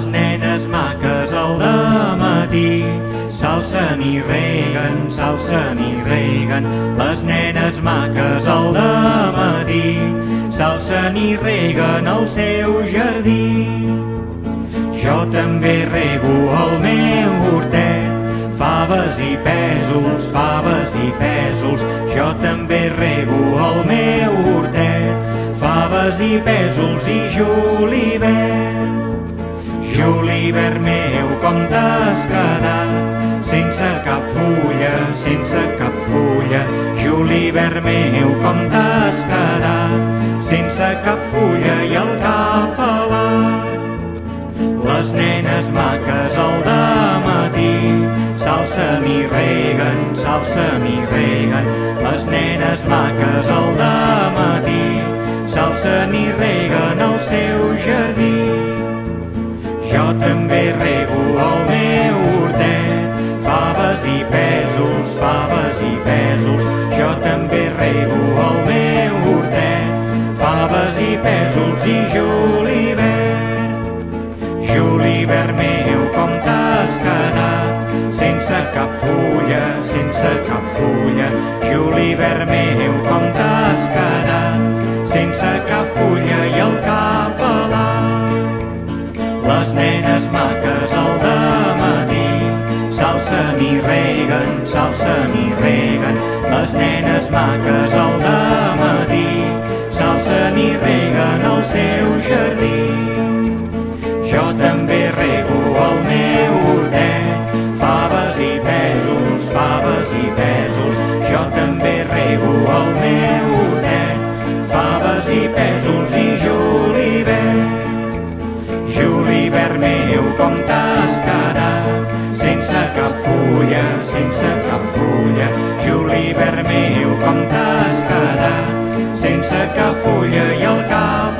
Les nenes maques al matí s'alcen i reguen, s'alcen i reguen. Les nenes maques al matí s'alcen i reguen el seu jardí. Jo també rego el meu hortet, faves i pèsols, faves i pèsols. Jo també rego el meu hortet, faves i pèsols i julivert. Julivert meu, com t'has quedat? Sense cap fulla, sense cap fulla. Julivert meu, com t'has quedat? Sense cap fulla i el cap pelat. Les nenes maques al matí s'alcen i reguen, s'alcen i reguen. Les nenes maques al matí s'alcen i reguen el seu jardí. Jo també rego el meu hortet, faves i pèsols, faves i pèsols. Jo també rego el meu hortet, faves i pèsols i julivert. Julivert meu, com t'has quedat? Sense cap fulla, sense cap fulla. Julivert meu, com t'has quedat? I reguen, s'alcen i reguen. Les nenes maques al matí s'alcen i reguen el seu jardí. Jo també rego el meu hortet, faves i pèsols, faves i pèsols. Jo també rego el meu hortet, faves i pèsols i julivert. Julivert meu, com t'has quedar sense cap fulla i al cap